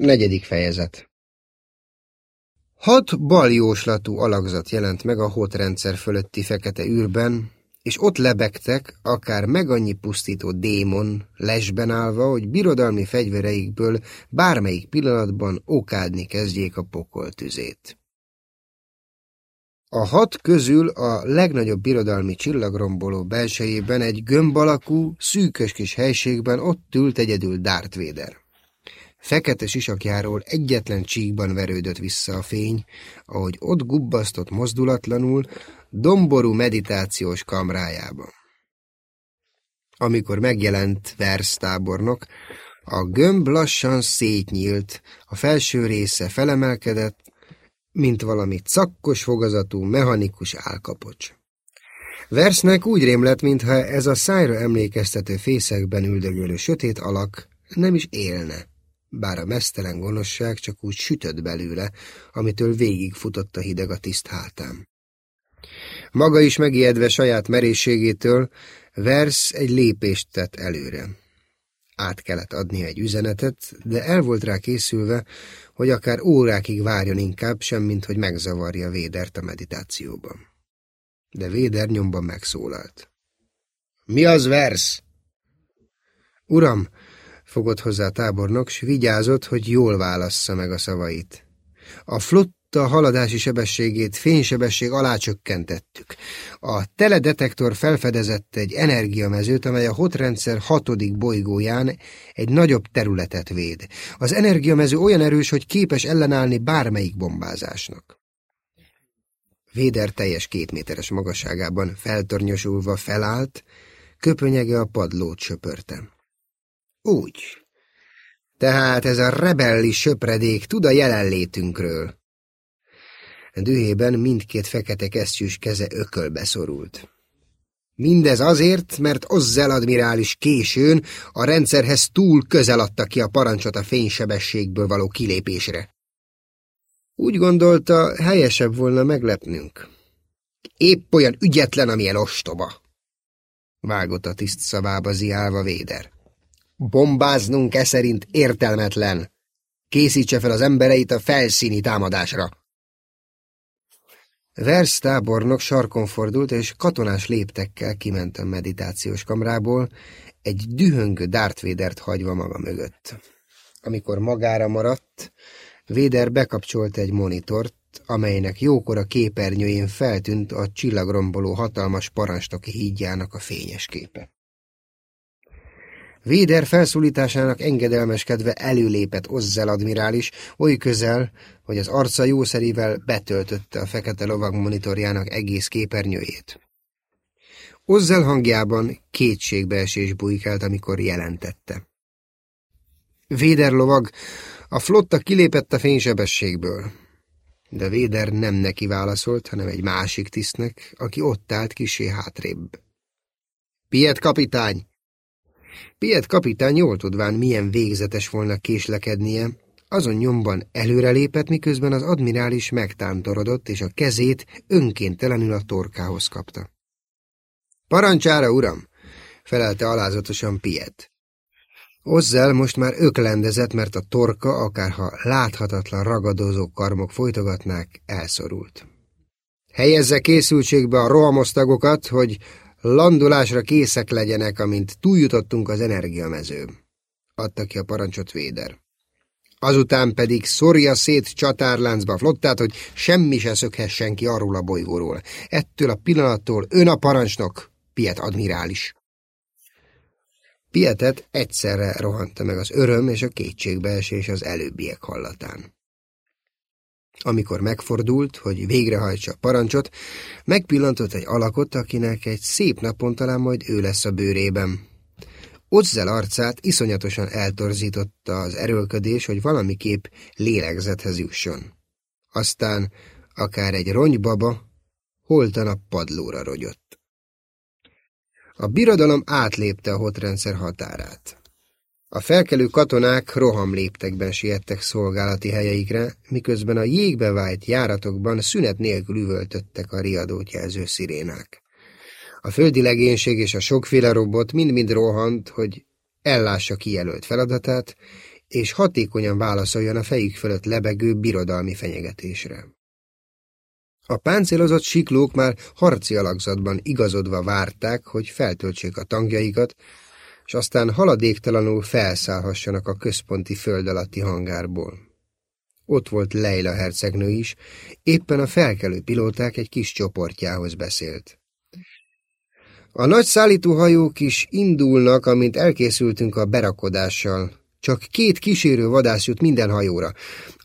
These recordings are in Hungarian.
Negyedik fejezet Hat baljóslatú alakzat jelent meg a hótrendszer fölötti fekete űrben, és ott lebegtek, akár meg annyi pusztító démon, lesben állva, hogy birodalmi fegyvereikből bármelyik pillanatban okádni kezdjék a pokol tüzét. A hat közül a legnagyobb birodalmi csillagromboló belsejében egy gömb alakú, szűkös kis helységben ott ült egyedül Darth Vader. Fekete sisakjáról egyetlen csíkban verődött vissza a fény, ahogy ott gubbasztott mozdulatlanul, domború meditációs kamrájába. Amikor megjelent Vers tábornok, a gömb lassan szétnyílt, a felső része felemelkedett, mint valami cakkos fogazatú, mechanikus álkapocs. Versnek úgy rémlett, mintha ez a szájra emlékeztető fészekben üldögölő sötét alak nem is élne, bár a mesztelen gonoszság csak úgy sütött belőle, amitől végigfutott a hideg a tiszt hátán. Maga is megijedve saját merészségétől, Vers egy lépést tett előre. Át kellett adni egy üzenetet, de el volt rá készülve, hogy akár órákig várjon inkább, semmint hogy megzavarja Védert a meditációban. De Véder nyomban megszólalt. Mi az vers? Uram, fogott hozzá a tábornok, s vigyázott, hogy jól válassza meg a szavait. A flott a haladási sebességét fénysebesség alá csökkentettük. A teledetektor felfedezett egy energiamezőt, amely a hotrendszer hatodik bolygóján egy nagyobb területet véd. Az energiamező olyan erős, hogy képes ellenállni bármelyik bombázásnak. Véder teljes kétméteres magasságában feltornyosulva felállt, köpönyege a padlót söpörte. Úgy. Tehát ez a rebelli söpredék tud a jelenlétünkről. Dühében mindkét fekete kesztyűs keze ökölbe szorult. Mindez azért, mert Ozzel admirális későn a rendszerhez túl közel adta ki a parancsot a fénysebességből való kilépésre. Úgy gondolta, helyesebb volna meglepnünk. Épp olyan ügyetlen, amilyen ostoba. Vágott a tiszt szavába ziálva Véder. Bombáznunk e szerint értelmetlen. Készítse fel az embereit a felszíni támadásra. Vers tábornok sarkon fordult, és katonás léptekkel kiment a meditációs kamrából, egy dühöngő Darth Vader-t hagyva maga mögött. Amikor magára maradt, Véder bekapcsolt egy monitort, amelynek jókora képernyőjén feltűnt a csillagromboló hatalmas parancsnoki hídjának a fényes képe. Véder felszólításának engedelmeskedve előlépett Ozzel admirális, oly közel, hogy az arca jószerével betöltötte a fekete lovag monitorjának egész képernyőjét. Ozzel hangjában kétségbeesés bujkált, amikor jelentette. Véder lovag, a flotta kilépett a fénysebességből. De Véder nem neki válaszolt, hanem egy másik tisztnek, aki ott állt kisé hátrébb. Piet kapitány! Piet kapitány jól tudván, milyen végzetes volna késlekednie, azon nyomban előrelépett, miközben az admirális megtántorodott, és a kezét önkéntelenül a torkához kapta. Parancsára, uram! felelte alázatosan Piet. Ozzel most már öklendezett, mert a torka, akárha láthatatlan ragadozó karmok folytogatnák, elszorult. Helyezze készültségbe a rohamosztagokat, hogy landulásra készek legyenek, amint túljutottunk az energiamezőn. Adta ki a parancsot Véder. Azután pedig szorja szét csatárláncba flottát, hogy semmi se szökhessen ki arról a bolygóról. Ettől a pillanattól ön a parancsnok, Piet admirális. Pietet egyszerre rohanta meg az öröm és a kétségbeesés az előbbiek hallatán. Amikor megfordult, hogy végrehajtsa a parancsot, megpillantott egy alakot, akinek egy szép napon talán majd ő lesz a bőrében. Ozzel arcát iszonyatosan eltorzította az erőlködés, hogy valamiképp lélegzethez jusson. Aztán akár egy ronybaba, holtan a padlóra rogyott. A birodalom átlépte a hotrendszer határát. A felkelő katonák rohamléptekben siettek szolgálati helyeikre, miközben a jégbe vájt járatokban szünet nélkül üvöltöttek a riadót jelző szirénák. A földi legénység és a sokféle robot mind-mind rohant, hogy ellássa kijelölt feladatát, és hatékonyan válaszoljon a fejük fölött lebegő birodalmi fenyegetésre. A páncélozott siklók már harci alakzatban igazodva várták, hogy feltöltsék a tangjaikat, és aztán haladéktalanul felszállhassanak a központi föld alatti hangárból. Ott volt Leila hercegnő is, éppen a felkelő pilóták egy kis csoportjához beszélt. A nagy szállítóhajók is indulnak, amint elkészültünk a berakodással. Csak két kísérő vadász jut minden hajóra.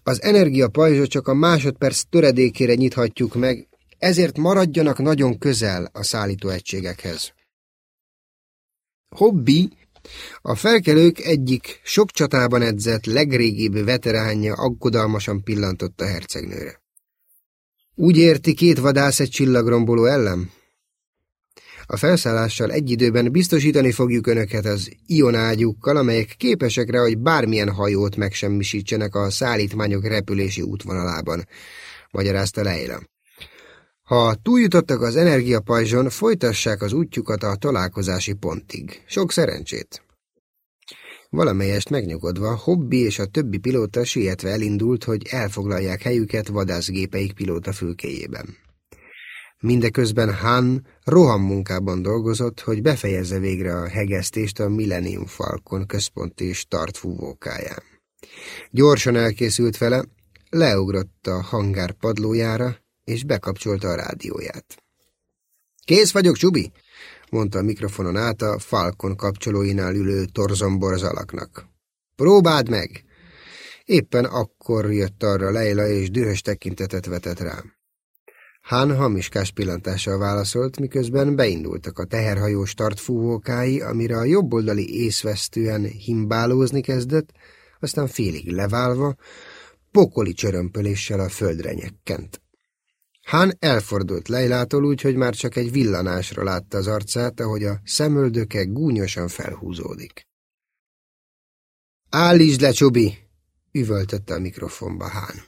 Az energiapajzsot csak a másodperc töredékére nyithatjuk meg, ezért maradjanak nagyon közel a szállítóegységekhez. Hobbi, a felkelők egyik sok csatában edzett legrégibb veteránja aggodalmasan pillantott a hercegnőre. Úgy érti két vadász egy csillagromboló ellen? A felszállással egy időben biztosítani fogjuk önöket az ionágyukkal, amelyek képesek rá, hogy bármilyen hajót megsemmisítsenek a szállítmányok repülési útvonalában, magyarázta Leila. Ha túljutottak az energiapajzson, folytassák az útjukat a találkozási pontig. Sok szerencsét! Valamelyest megnyugodva, Hobbi és a többi pilóta sietve elindult, hogy elfoglalják helyüket vadászgépeik pilóta fülkéjében. Mindeközben Han rohammunkában dolgozott, hogy befejezze végre a hegesztést a Millennium Falcon központi startfúvókáján. Gyorsan elkészült vele, leugrott a hangár padlójára, és bekapcsolta a rádióját. Kész vagyok, Csubi! mondta a mikrofonon át a Falcon kapcsolóinál ülő torzombor alaknak. Próbáld meg! Éppen akkor jött arra Leila, és dühös tekintetet vetett rám. Hán hamiskás pillantással válaszolt, miközben beindultak a teherhajó startfúvókái, amire a jobboldali észvesztően himbálózni kezdett, aztán félig leválva, pokoli csörömpöléssel a földre nyekkent. Hán elfordult Leilától úgy, hogy már csak egy villanásra látta az arcát, ahogy a szemöldöke gúnyosan felhúzódik. Állítsd le, Csubi! üvöltötte a mikrofonba Hán.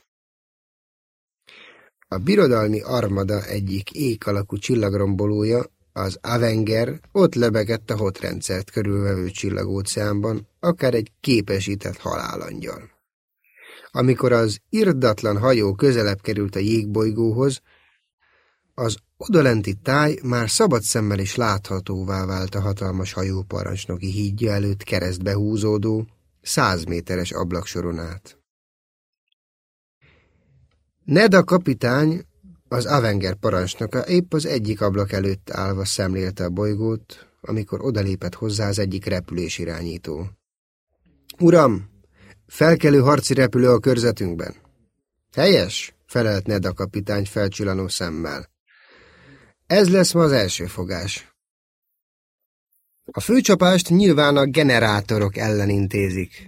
A birodalmi armada egyik ék alakú csillagrombolója, az Avenger ott lebegett a hotrendszert körülvevő csillagóceánban, akár egy képesített halálangyal. Amikor az irdatlan hajó közelebb került a jégbolygóhoz, az odalenti táj már szabad szemmel is láthatóvá vált a hatalmas hajóparancsnoki hídja előtt keresztbe húzódó, száz méteres ablaksoron át. Neda kapitány, az Avenger parancsnoka épp az egyik ablak előtt állva szemlélte a bolygót, amikor odalépett hozzá az egyik repülésirányító. Uram, felkelő harci repülő a körzetünkben. Helyes, felelt Neda kapitány felcsillanó szemmel. Ez lesz ma az első fogás. A főcsapást nyilván a generátorok ellen intézik,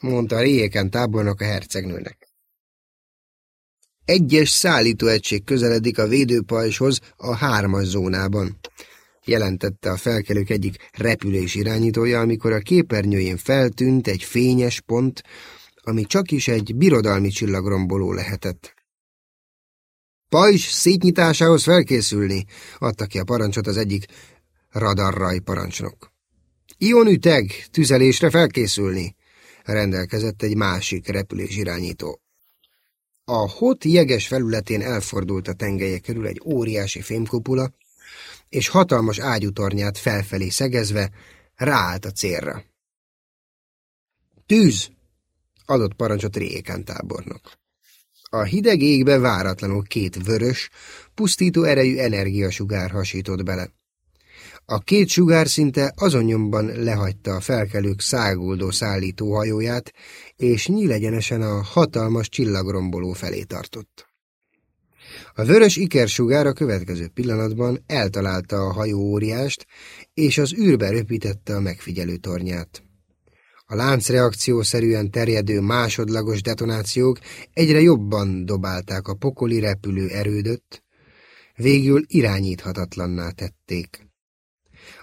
mondta a réjéken tábornok a hercegnőnek. Egyes szállítóegység közeledik a védőpajzshoz a hármas zónában, jelentette a felkelők egyik repülés irányítója, amikor a képernyőjén feltűnt egy fényes pont, ami csak is egy birodalmi csillagromboló lehetett. Pajzs szétnyitásához felkészülni, adta ki a parancsot az egyik radarraj parancsnok. Ionüteg, tüzelésre felkészülni, rendelkezett egy másik repülés irányító. A hot jeges felületén elfordult a tengelye körül egy óriási fémkupula, és hatalmas ágyutornyát felfelé szegezve ráállt a célra. Tűz! adott parancsot Rékán tábornok. A hideg égbe váratlanul két vörös, pusztító erejű energiasugár hasított bele. A két sugár szinte azonnyomban lehagyta a felkelők száguldó szállítóhajóját, és nyílegyenesen a hatalmas csillagromboló felé tartott. A vörös ikersugár a következő pillanatban eltalálta a hajó óriást, és az űrbe röpítette a megfigyelő tornyát. A láncreakciószerűen terjedő másodlagos detonációk egyre jobban dobálták a pokoli repülő erődöt, végül irányíthatatlanná tették.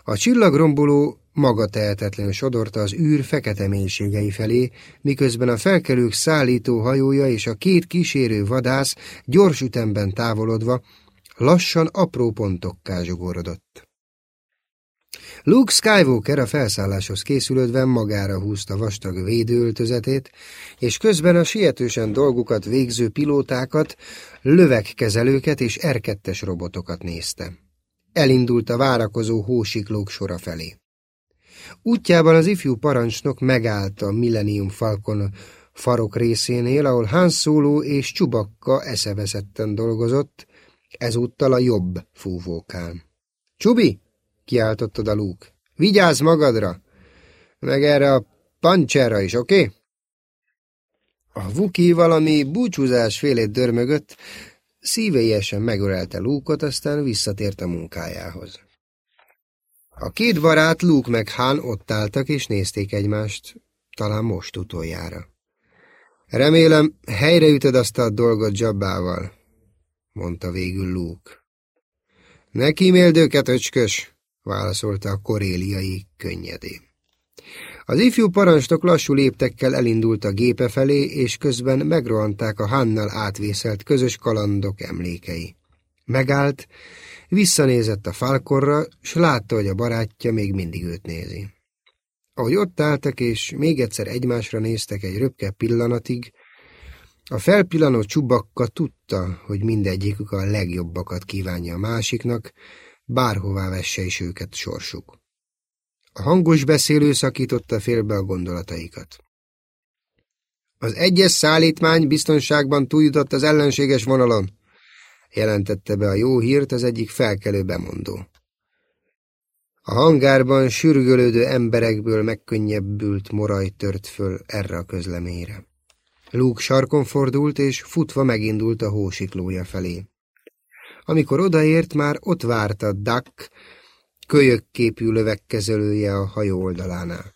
A csillagromboló maga tehetetlen sodorta az űr fekete mélységei felé, miközben a felkelők szállító hajója és a két kísérő vadász gyors ütemben távolodva lassan apró pontokká zsugorodott. Luke Skywalker a felszálláshoz készülődve magára húzta vastag védőöltözetét, és közben a sietősen dolgukat végző pilótákat, lövegkezelőket és erkettes robotokat nézte. Elindult a várakozó hósiklók sora felé. Útjában az ifjú parancsnok megállt a Millennium Falcon farok részénél, ahol Han Solo és Csubakka eszeveszetten dolgozott, ezúttal a jobb fúvókán. – Csubi! kiáltottad a lúk. Vigyázz magadra! Meg erre a pancserra is, oké? Okay? A vuki valami búcsúzás félét dörmögött, szívélyesen megölelte Lúkot, aztán visszatért a munkájához. A két barát, Luke meg Han ott álltak és nézték egymást, talán most utoljára. Remélem, helyreütöd azt a dolgot Jabbával, mondta végül Luke. Ne kíméld őket, öcskös, válaszolta a koréliai könnyedé. Az ifjú parancsnok lassú léptekkel elindult a gépe felé, és közben megrohanták a Hannal átvészelt közös kalandok emlékei. Megállt, visszanézett a falkorra, s látta, hogy a barátja még mindig őt nézi. Ahogy ott álltak, és még egyszer egymásra néztek egy röpke pillanatig, a felpillanó csubakka tudta, hogy mindegyikük a legjobbakat kívánja a másiknak, bárhová vesse is őket sorsuk. A hangos beszélő szakította félbe a gondolataikat. Az egyes szállítmány biztonságban túljutott az ellenséges vonalon, jelentette be a jó hírt az egyik felkelő bemondó. A hangárban sürgölődő emberekből megkönnyebbült moraj tört föl erre a közleményre. Luke sarkon fordult, és futva megindult a hósiklója felé. Amikor odaért, már ott várta Duck, kölyökképű lövegkezelője a hajó oldalánál.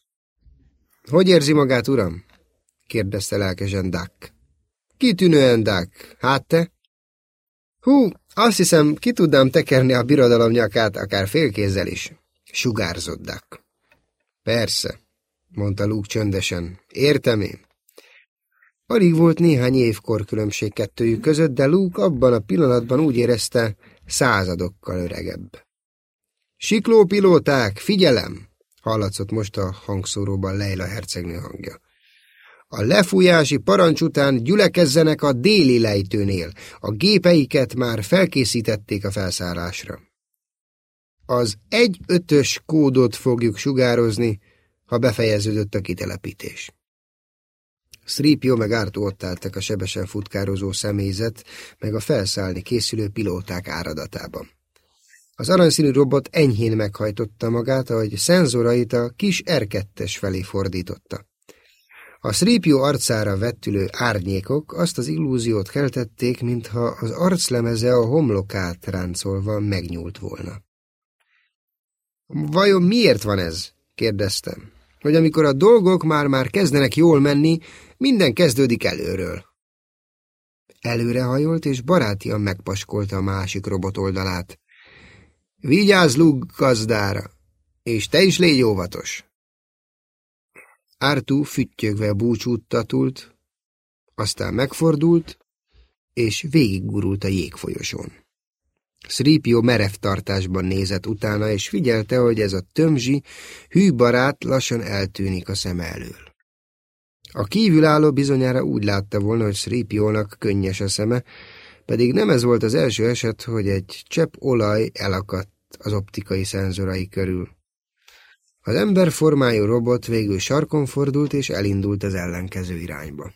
– Hogy érzi magát, uram? – kérdezte lelkesen Duck. – Kitűnően, Duck. Hát te? – Hú, azt hiszem, ki tudnám tekerni a birodalom nyakát, akár félkézzel is – sugárzott Duck. – Persze – mondta Luke csöndesen. – Értem én. Alig volt néhány évkor különbség kettőjük között, de Luke abban a pillanatban úgy érezte, századokkal öregebb. Sikló pilóták, figyelem! hallatszott most a hangszóróban Leila hercegnő hangja. A lefújási parancs után gyülekezzenek a déli lejtőnél. A gépeiket már felkészítették a felszállásra. Az egy ötös kódot fogjuk sugározni, ha befejeződött a kitelepítés. Stripio meg Artu ott álltak a sebesen futkározó személyzet, meg a felszállni készülő pilóták áradatában. Az aranyszínű robot enyhén meghajtotta magát, ahogy szenzorait a kis R2-es felé fordította. A Stripio arcára vettülő árnyékok azt az illúziót keltették, mintha az arclemeze a homlokát ráncolva megnyúlt volna. Vajon miért van ez? kérdeztem. Hogy amikor a dolgok már-már kezdenek jól menni, minden kezdődik előről. Előrehajolt, és barátian megpaskolta a másik robot oldalát. Vigyázz, Lug gazdára, és te is légy óvatos. Ártú füttyögve búcsúttatult, aztán megfordult, és végiggurult a jégfolyosón. Szrípió merev tartásban nézett utána, és figyelte, hogy ez a tömzsi, hű barát lassan eltűnik a szem elől. A kívülálló bizonyára úgy látta volna, hogy Sripiónak könnyes a szeme, pedig nem ez volt az első eset, hogy egy csepp olaj elakadt az optikai szenzorai körül. Az emberformájú robot végül sarkon fordult és elindult az ellenkező irányba.